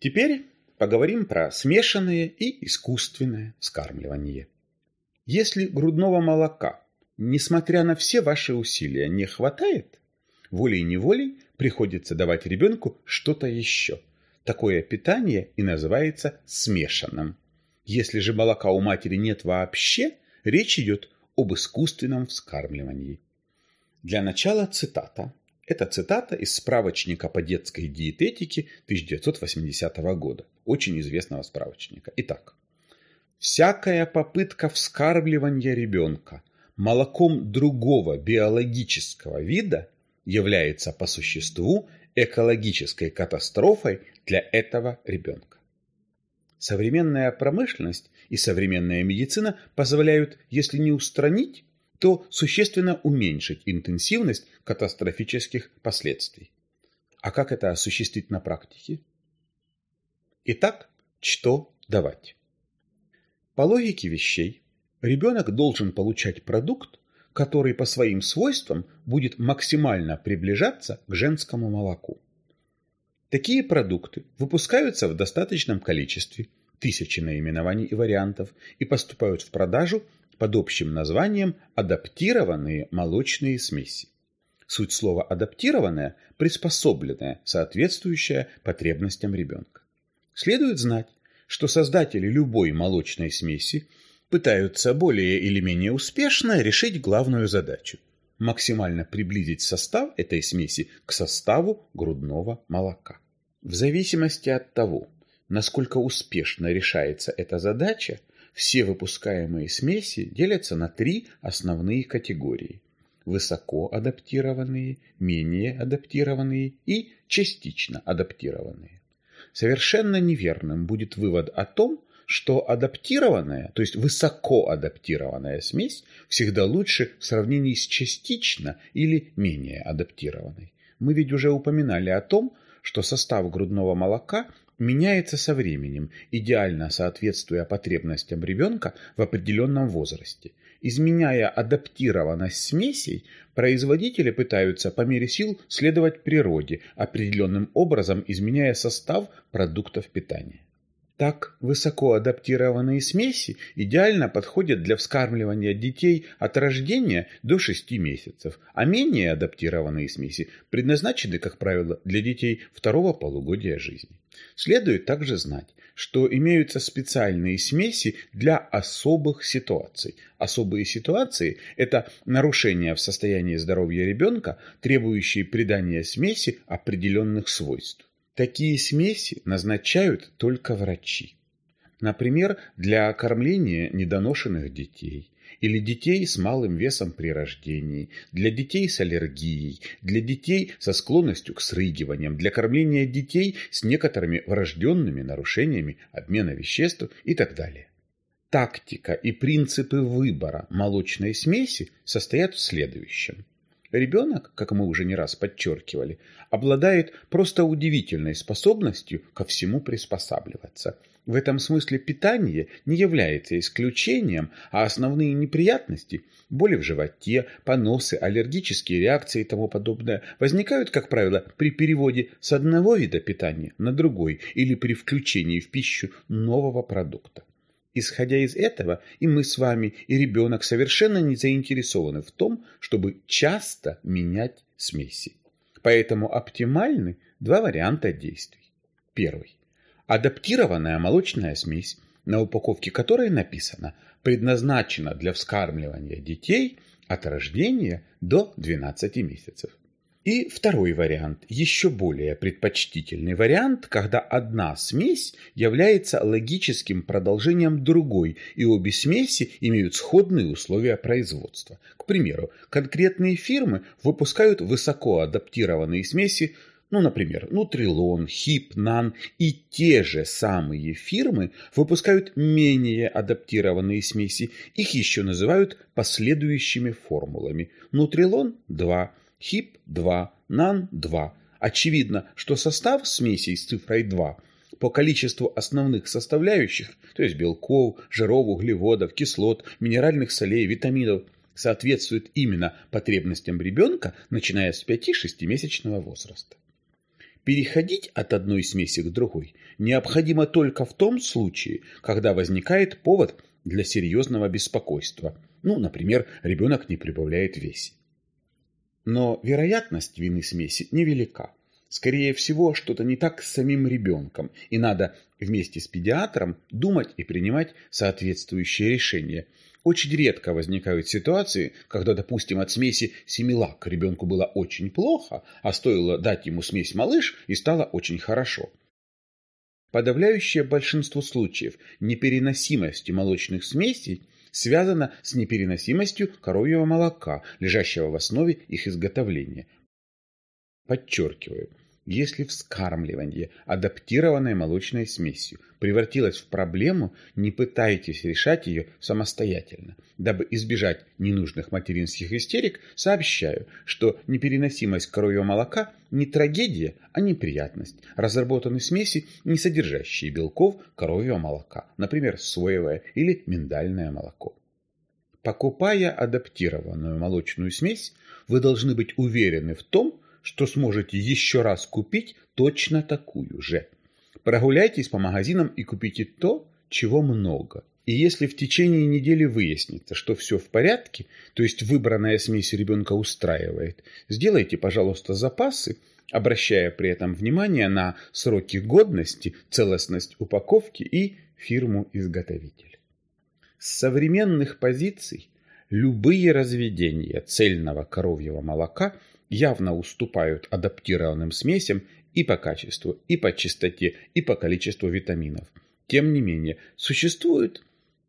Теперь поговорим про смешанное и искусственное вскармливание. Если грудного молока, несмотря на все ваши усилия, не хватает, волей-неволей приходится давать ребенку что-то еще. Такое питание и называется смешанным. Если же молока у матери нет вообще, речь идет об искусственном вскармливании. Для начала цитата. Это цитата из справочника по детской диететике 1980 года, очень известного справочника. Итак, всякая попытка вскармливания ребенка молоком другого биологического вида является по существу экологической катастрофой для этого ребенка. Современная промышленность и современная медицина позволяют, если не устранить, то существенно уменьшить интенсивность катастрофических последствий. А как это осуществить на практике? Итак, что давать? По логике вещей, ребенок должен получать продукт, который по своим свойствам будет максимально приближаться к женскому молоку. Такие продукты выпускаются в достаточном количестве, тысячи наименований и вариантов, и поступают в продажу под общим названием адаптированные молочные смеси. Суть слова «адаптированная» – приспособленная, соответствующая потребностям ребенка. Следует знать, что создатели любой молочной смеси пытаются более или менее успешно решить главную задачу – максимально приблизить состав этой смеси к составу грудного молока. В зависимости от того, насколько успешно решается эта задача, все выпускаемые смеси делятся на три основные категории – высоко адаптированные, менее адаптированные и частично адаптированные. Совершенно неверным будет вывод о том, что адаптированная, то есть высоко адаптированная смесь всегда лучше в сравнении с частично или менее адаптированной. Мы ведь уже упоминали о том, что состав грудного молока меняется со временем, идеально соответствуя потребностям ребенка в определенном возрасте. Изменяя адаптированность смесей, производители пытаются по мере сил следовать природе, определенным образом изменяя состав продуктов питания. Так высоко адаптированные смеси идеально подходят для вскармливания детей от рождения до 6 месяцев, а менее адаптированные смеси предназначены, как правило, для детей второго полугодия жизни. Следует также знать, что имеются специальные смеси для особых ситуаций. Особые ситуации – это нарушения в состоянии здоровья ребенка, требующие придания смеси определенных свойств. Такие смеси назначают только врачи. Например, для кормления недоношенных детей или детей с малым весом при рождении, для детей с аллергией, для детей со склонностью к срыгиваниям, для кормления детей с некоторыми врожденными нарушениями обмена веществ и так далее. Тактика и принципы выбора молочной смеси состоят в следующем. Ребенок, как мы уже не раз подчеркивали, обладает просто удивительной способностью ко всему приспосабливаться. В этом смысле питание не является исключением, а основные неприятности – боли в животе, поносы, аллергические реакции и тому подобное – возникают, как правило, при переводе с одного вида питания на другой или при включении в пищу нового продукта. Исходя из этого, и мы с вами, и ребенок совершенно не заинтересованы в том, чтобы часто менять смеси. Поэтому оптимальны два варианта действий. Первый. Адаптированная молочная смесь, на упаковке которой написано «предназначена для вскармливания детей от рождения до 12 месяцев». И второй вариант, еще более предпочтительный вариант, когда одна смесь является логическим продолжением другой, и обе смеси имеют сходные условия производства. К примеру, конкретные фирмы выпускают высоко адаптированные смеси, ну, например, Нутрилон, Хип, Нан, и те же самые фирмы выпускают менее адаптированные смеси. Их еще называют последующими формулами. Нутрилон 2, ХИП-2, НАН-2. Очевидно, что состав смесей с цифрой 2 по количеству основных составляющих, то есть белков, жиров, углеводов, кислот, минеральных солей, витаминов, соответствует именно потребностям ребенка, начиная с 5-6 месячного возраста. Переходить от одной смеси к другой необходимо только в том случае, когда возникает повод для серьезного беспокойства. Ну, например, ребенок не прибавляет весе. Но вероятность вины смеси невелика. Скорее всего, что-то не так с самим ребенком, и надо вместе с педиатром думать и принимать соответствующие решения. Очень редко возникают ситуации, когда, допустим, от смеси семилак ребенку было очень плохо, а стоило дать ему смесь малыш и стало очень хорошо. Подавляющее большинство случаев непереносимости молочных смесей связано с непереносимостью коровьего молока, лежащего в основе их изготовления. Подчеркиваю, если вскармливание адаптированной молочной смесью превратилось в проблему, не пытайтесь решать ее самостоятельно. Дабы избежать ненужных материнских истерик, сообщаю, что непереносимость коровьего молока не трагедия, а неприятность. Разработаны смеси, не содержащие белков коровьего молока, например, соевое или миндальное молоко. Покупая адаптированную молочную смесь, вы должны быть уверены в том, что сможете еще раз купить точно такую же. Прогуляйтесь по магазинам и купите то, чего много. И если в течение недели выяснится, что все в порядке, то есть выбранная смесь ребенка устраивает, сделайте, пожалуйста, запасы, обращая при этом внимание на сроки годности, целостность упаковки и фирму-изготовитель. С современных позиций любые разведения цельного коровьего молока – явно уступают адаптированным смесям и по качеству, и по чистоте, и по количеству витаминов. Тем не менее, существует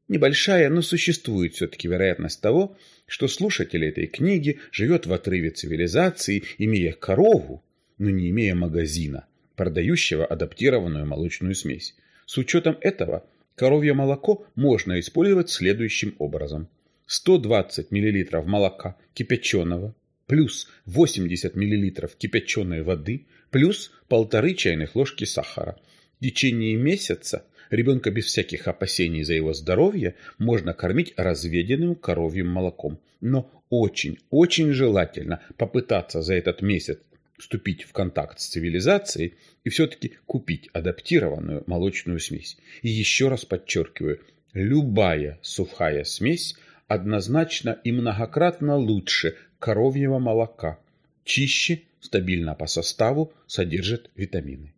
небольшая, но существует все-таки вероятность того, что слушатель этой книги живет в отрыве цивилизации, имея корову, но не имея магазина, продающего адаптированную молочную смесь. С учетом этого коровье молоко можно использовать следующим образом. 120 мл молока кипяченого, плюс 80 мл кипяченой воды, плюс полторы чайных ложки сахара. В течение месяца ребенка без всяких опасений за его здоровье можно кормить разведенным коровьим молоком. Но очень-очень желательно попытаться за этот месяц вступить в контакт с цивилизацией и все-таки купить адаптированную молочную смесь. И еще раз подчеркиваю, любая сухая смесь однозначно и многократно лучше коровьего молока. Чище, стабильно по составу, содержит витамины.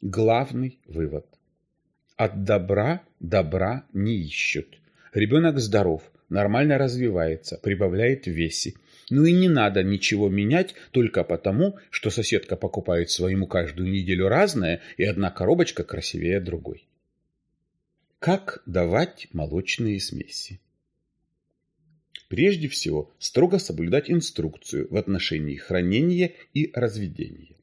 Главный вывод. От добра добра не ищут. Ребенок здоров, нормально развивается, прибавляет в весе. Ну и не надо ничего менять только потому, что соседка покупает своему каждую неделю разное, и одна коробочка красивее другой. Как давать молочные смеси? Прежде всего, строго соблюдать инструкцию в отношении хранения и разведения.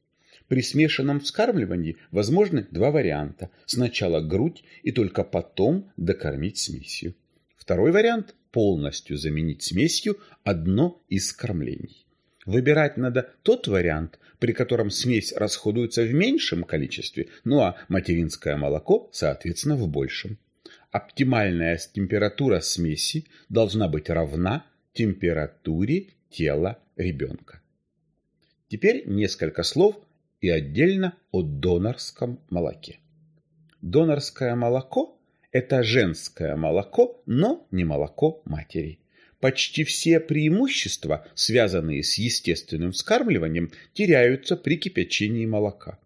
При смешанном вскармливании возможны два варианта. Сначала грудь и только потом докормить смесью. Второй вариант – полностью заменить смесью одно из кормлений. Выбирать надо тот вариант, при котором смесь расходуется в меньшем количестве, ну а материнское молоко, соответственно, в большем. Оптимальная температура смеси должна быть равна температуре тела ребенка. Теперь несколько слов и отдельно о донорском молоке. Донорское молоко – это женское молоко, но не молоко матери. Почти все преимущества, связанные с естественным вскармливанием, теряются при кипячении молока.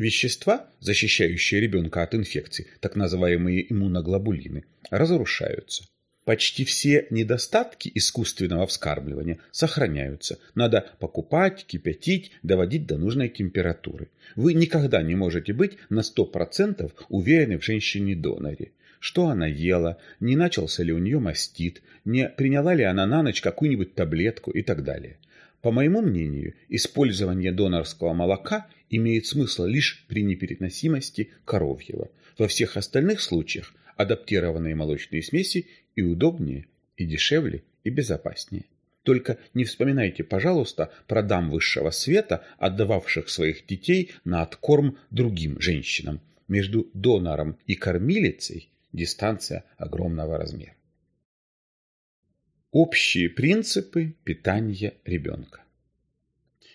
Вещества, защищающие ребенка от инфекций, так называемые иммуноглобулины, разрушаются. Почти все недостатки искусственного вскармливания сохраняются. Надо покупать, кипятить, доводить до нужной температуры. Вы никогда не можете быть на 100% уверены в женщине-доноре. Что она ела, не начался ли у нее мастит, не приняла ли она на ночь какую-нибудь таблетку и так далее. По моему мнению, использование донорского молока имеет смысл лишь при непереносимости коровьего. Во всех остальных случаях адаптированные молочные смеси и удобнее, и дешевле, и безопаснее. Только не вспоминайте, пожалуйста, про дам высшего света, отдававших своих детей на откорм другим женщинам. Между донором и кормилицей дистанция огромного размера. Общие принципы питания ребенка.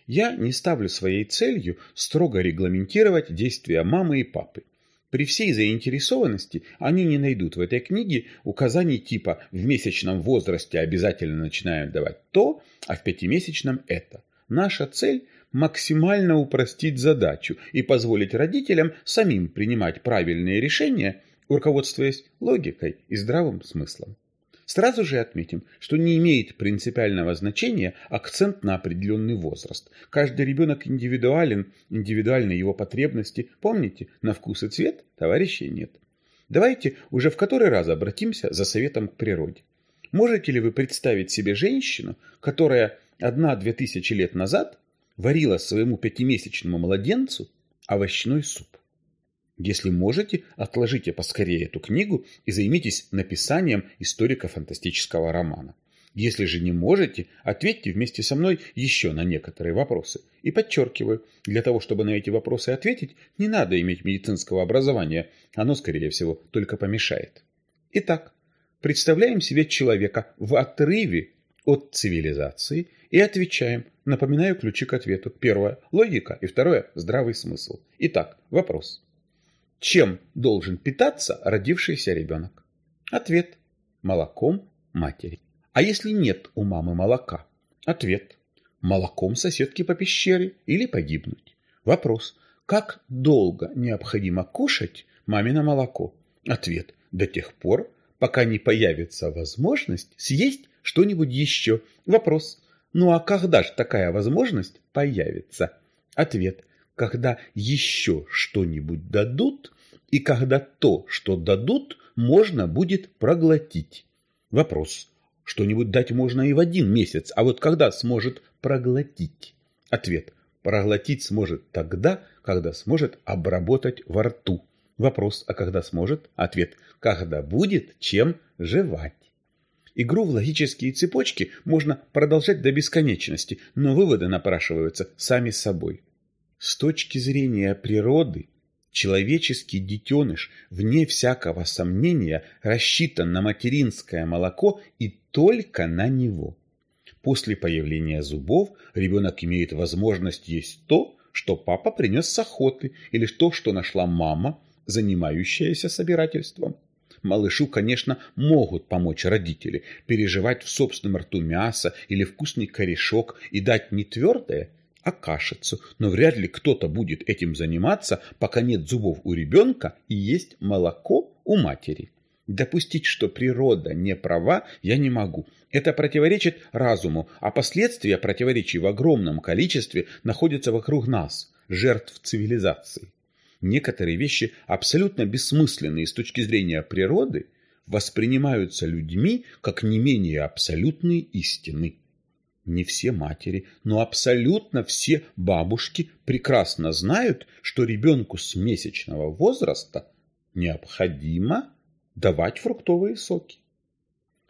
Я не ставлю своей целью строго регламентировать действия мамы и папы. При всей заинтересованности они не найдут в этой книге указаний типа «в месячном возрасте обязательно начинаем давать то, а в пятимесячном это». Наша цель – максимально упростить задачу и позволить родителям самим принимать правильные решения, руководствуясь логикой и здравым смыслом. Сразу же отметим, что не имеет принципиального значения акцент на определенный возраст. Каждый ребенок индивидуален, индивидуальны его потребности. Помните, на вкус и цвет товарищей нет. Давайте уже в который раз обратимся за советом к природе. Можете ли вы представить себе женщину, которая одна-две тысячи лет назад варила своему пятимесячному младенцу овощной суп? Если можете, отложите поскорее эту книгу и займитесь написанием историко-фантастического романа. Если же не можете, ответьте вместе со мной еще на некоторые вопросы. И подчеркиваю, для того, чтобы на эти вопросы ответить, не надо иметь медицинского образования, оно, скорее всего, только помешает. Итак, представляем себе человека в отрыве от цивилизации и отвечаем. Напоминаю ключи к ответу. Первое – логика, и второе – здравый смысл. Итак, вопрос. Чем должен питаться родившийся ребенок? Ответ – молоком матери. А если нет у мамы молока? Ответ – молоком соседки по пещере или погибнуть. Вопрос – как долго необходимо кушать мамино молоко? Ответ – до тех пор, пока не появится возможность съесть что-нибудь еще. Вопрос – ну а когда же такая возможность появится? Ответ – когда еще что-нибудь дадут, и когда то, что дадут, можно будет проглотить. Вопрос. Что-нибудь дать можно и в один месяц, а вот когда сможет проглотить? Ответ. Проглотить сможет тогда, когда сможет обработать во рту. Вопрос, а когда сможет? Ответ. Когда будет чем жевать. Игру в логические цепочки можно продолжать до бесконечности, но выводы напрашиваются сами собой. С точки зрения природы, человеческий детеныш, вне всякого сомнения, рассчитан на материнское молоко и только на него. После появления зубов ребенок имеет возможность есть то, что папа принес с охоты, или то, что нашла мама, занимающаяся собирательством. Малышу, конечно, могут помочь родители, переживать в собственном рту мясо или вкусный корешок и дать не твердое, а кашицу, но вряд ли кто-то будет этим заниматься, пока нет зубов у ребенка и есть молоко у матери. Допустить, что природа не права, я не могу. Это противоречит разуму, а последствия противоречий в огромном количестве находятся вокруг нас, жертв цивилизации. Некоторые вещи, абсолютно бессмысленные с точки зрения природы, воспринимаются людьми как не менее абсолютные истины. Не все матери, но абсолютно все бабушки прекрасно знают, что ребенку с месячного возраста необходимо давать фруктовые соки.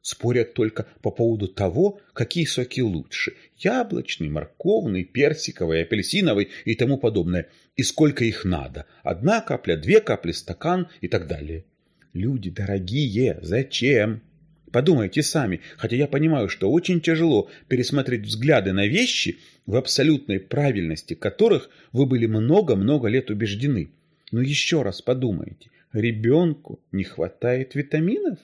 Спорят только по поводу того, какие соки лучше – яблочный, морковный, персиковый, апельсиновый и тому подобное, и сколько их надо – одна капля, две капли, стакан и так далее. Люди дорогие, зачем? Подумайте сами, хотя я понимаю, что очень тяжело пересмотреть взгляды на вещи, в абсолютной правильности которых вы были много-много лет убеждены. Но еще раз подумайте, ребенку не хватает витаминов?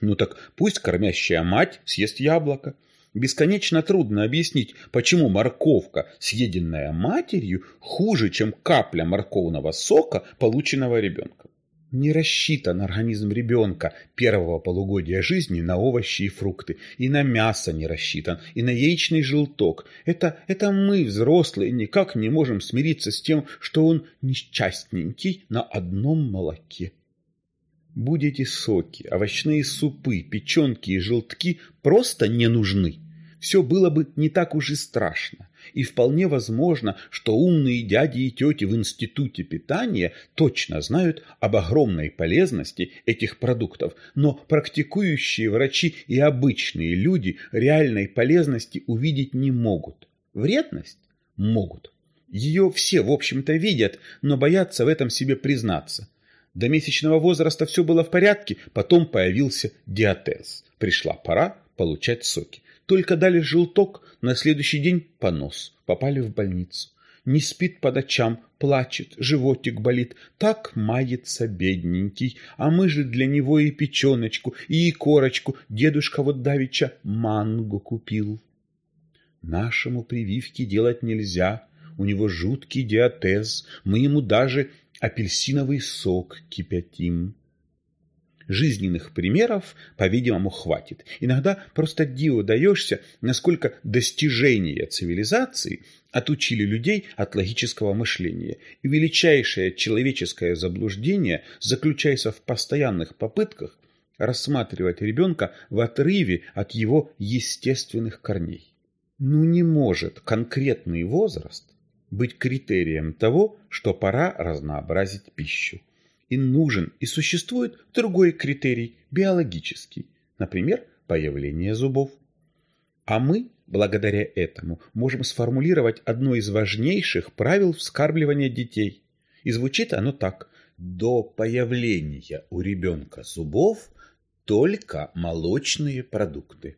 Ну так пусть кормящая мать съест яблоко. Бесконечно трудно объяснить, почему морковка, съеденная матерью, хуже, чем капля морковного сока, полученного ребенком не рассчитан организм ребенка первого полугодия жизни на овощи и фрукты, и на мясо не рассчитан, и на яичный желток. Это, это мы, взрослые, никак не можем смириться с тем, что он несчастненький на одном молоке. Будете соки, овощные супы, печенки и желтки просто не нужны. Все было бы не так уж и страшно. И вполне возможно, что умные дяди и тети в институте питания точно знают об огромной полезности этих продуктов, но практикующие врачи и обычные люди реальной полезности увидеть не могут. Вредность? Могут. Ее все, в общем-то, видят, но боятся в этом себе признаться. До месячного возраста все было в порядке, потом появился диатез. Пришла пора получать соки. Только дали желток, на следующий день понос, попали в больницу. Не спит по ночам, плачет, животик болит. Так мается бедненький, а мы же для него и печеночку, и корочку. Дедушка вот давеча мангу купил. Нашему прививки делать нельзя, у него жуткий диатез, мы ему даже апельсиновый сок кипятим. Жизненных примеров, по-видимому, хватит. Иногда просто диву даешься, насколько достижения цивилизации отучили людей от логического мышления. И величайшее человеческое заблуждение заключается в постоянных попытках рассматривать ребенка в отрыве от его естественных корней. Ну не может конкретный возраст быть критерием того, что пора разнообразить пищу. И нужен и существует другой критерий, биологический, например, появление зубов. А мы, благодаря этому, можем сформулировать одно из важнейших правил вскармливания детей. И звучит оно так. До появления у ребенка зубов только молочные продукты.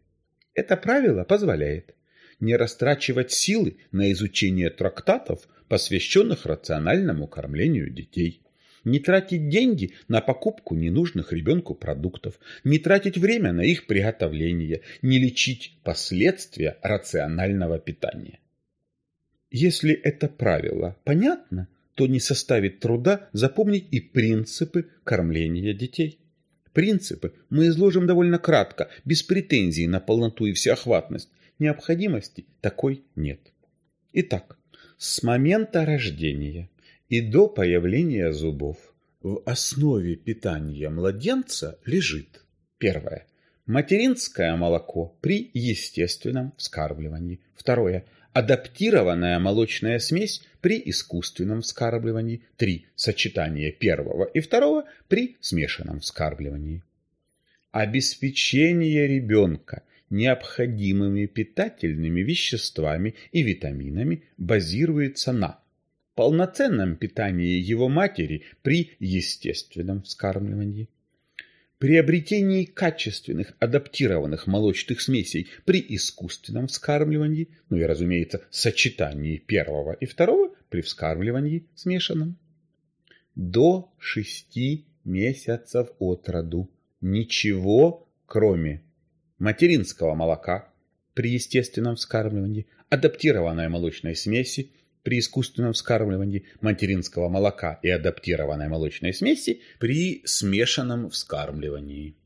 Это правило позволяет не растрачивать силы на изучение трактатов, посвященных рациональному кормлению детей. Не тратить деньги на покупку ненужных ребенку продуктов, не тратить время на их приготовление, не лечить последствия рационального питания. Если это правило понятно, то не составит труда запомнить и принципы кормления детей. Принципы мы изложим довольно кратко, без претензий на полноту и всеохватность, необходимости такой нет. Итак, с момента рождения и до появления зубов в основе питания младенца лежит первое материнское молоко при естественном вскармливании. Второе адаптированная молочная смесь при искусственном вскармливании. Три сочетание первого и второго при смешанном вскармливании. Обеспечение ребенка необходимыми питательными веществами и витаминами базируется на полноценном питании его матери при естественном вскармливании, приобретении качественных адаптированных молочных смесей при искусственном вскармливании, ну и, разумеется, сочетании первого и второго при вскармливании смешанном. До шести месяцев от роду ничего, кроме материнского молока при естественном вскармливании, адаптированной молочной смеси при искусственном вскармливании материнского молока и адаптированной молочной смеси при смешанном вскармливании.